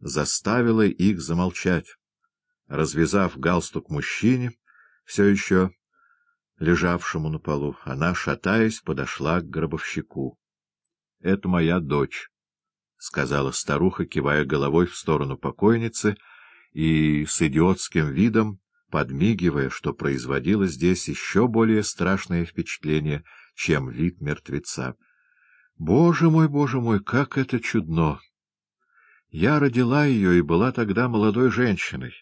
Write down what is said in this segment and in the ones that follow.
заставила их замолчать. Развязав галстук мужчине, все еще лежавшему на полу, она, шатаясь, подошла к гробовщику. — Это моя дочь, — сказала старуха, кивая головой в сторону покойницы и с идиотским видом подмигивая, что производило здесь еще более страшное впечатление, чем вид мертвеца. Боже мой, боже мой, как это чудно! Я родила ее и была тогда молодой женщиной.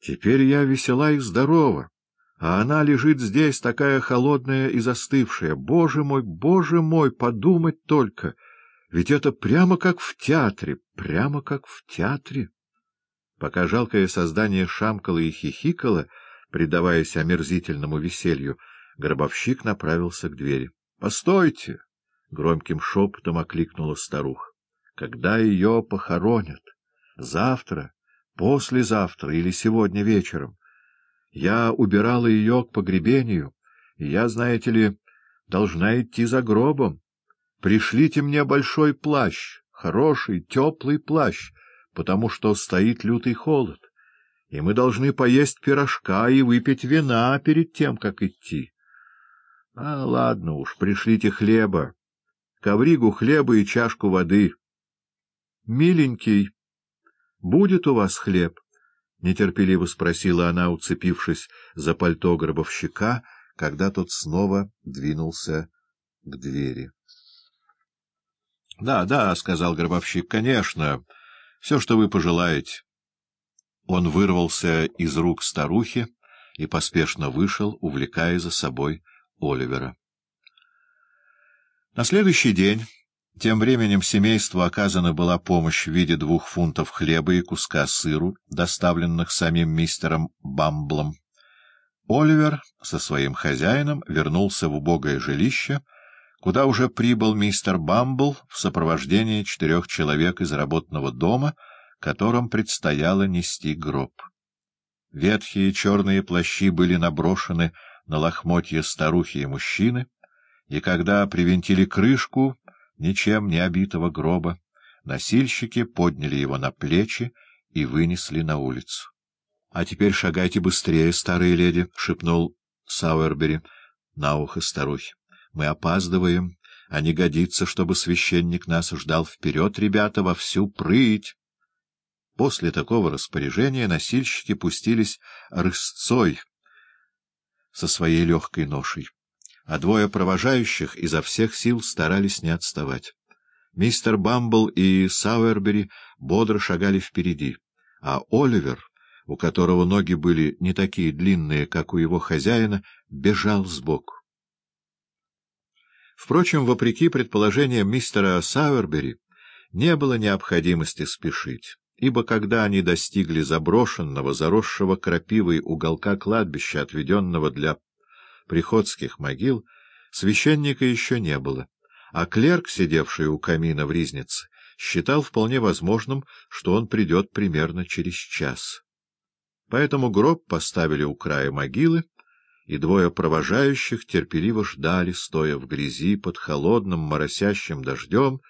Теперь я весела и здорова, а она лежит здесь, такая холодная и застывшая. Боже мой, боже мой, подумать только! Ведь это прямо как в театре, прямо как в театре. Пока жалкое создание шамкало и хихикало, предаваясь омерзительному веселью, гробовщик направился к двери. — Постойте! — громким шепотом окликнула старуха. — Когда ее похоронят? Завтра, послезавтра или сегодня вечером? Я убирала ее к погребению, и я, знаете ли, должна идти за гробом. Пришлите мне большой плащ, хороший, теплый плащ, потому что стоит лютый холод, и мы должны поесть пирожка и выпить вина перед тем, как идти. А, ладно уж, пришлите хлеба, ковригу хлеба и чашку воды. — Миленький, будет у вас хлеб? — нетерпеливо спросила она, уцепившись за пальто гробовщика, когда тот снова двинулся к двери. — Да, да, — сказал гробовщик, — конечно, — все, что вы пожелаете. Он вырвался из рук старухи и поспешно вышел, увлекая за собой Оливера. На следующий день, тем временем семейству оказана была помощь в виде двух фунтов хлеба и куска сыру, доставленных самим мистером Бамблом. Оливер со своим хозяином вернулся в убогое жилище, куда уже прибыл мистер Бамбл в сопровождении четырех человек из работного дома, которым предстояло нести гроб. Ветхие черные плащи были наброшены на лохмотья старухи и мужчины, и когда привинтили крышку ничем не обитого гроба, носильщики подняли его на плечи и вынесли на улицу. — А теперь шагайте быстрее, старые леди, — шепнул Сауэрбери на ухо старухи. Мы опаздываем, а не годится, чтобы священник нас ждал вперед, ребята, во всю прыть. После такого распоряжения носильщики пустились рысцой со своей легкой ношей, а двое провожающих изо всех сил старались не отставать. Мистер Бамбл и Сауэрбери бодро шагали впереди, а Оливер, у которого ноги были не такие длинные, как у его хозяина, бежал сбоку. Впрочем, вопреки предположениям мистера Сауэрбери, не было необходимости спешить, ибо когда они достигли заброшенного, заросшего крапивой уголка кладбища, отведенного для приходских могил, священника еще не было, а клерк, сидевший у камина в ризнице, считал вполне возможным, что он придет примерно через час. Поэтому гроб поставили у края могилы, и двое провожающих терпеливо ждали, стоя в грязи под холодным моросящим дождем,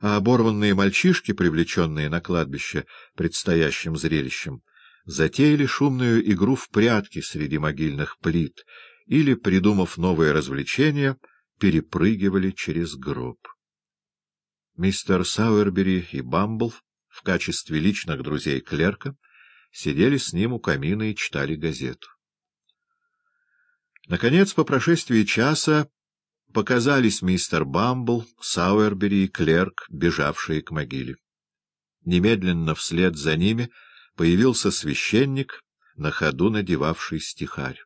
а оборванные мальчишки, привлеченные на кладбище предстоящим зрелищем, затеяли шумную игру в прятки среди могильных плит или, придумав новое развлечение, перепрыгивали через гроб. Мистер Сауэрбери и Бамбл в качестве личных друзей клерка сидели с ним у камина и читали газету. Наконец, по прошествии часа, показались мистер Бамбл, Сауэрбери и Клерк, бежавшие к могиле. Немедленно вслед за ними появился священник, на ходу надевавший стихарь.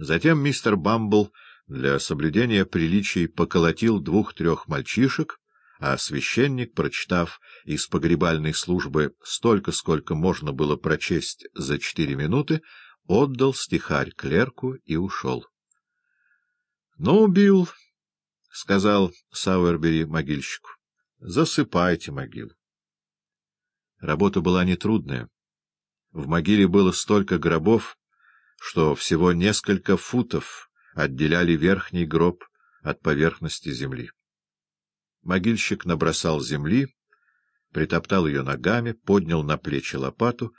Затем мистер Бамбл для соблюдения приличий поколотил двух-трех мальчишек, а священник, прочитав из погребальной службы столько, сколько можно было прочесть за четыре минуты, отдал стихарь клерку и ушел. — Ну, Билл, — сказал Сауэрбери могильщику, — засыпайте могилу. Работа была нетрудная. В могиле было столько гробов, что всего несколько футов отделяли верхний гроб от поверхности земли. Могильщик набросал земли, притоптал ее ногами, поднял на плечи лопату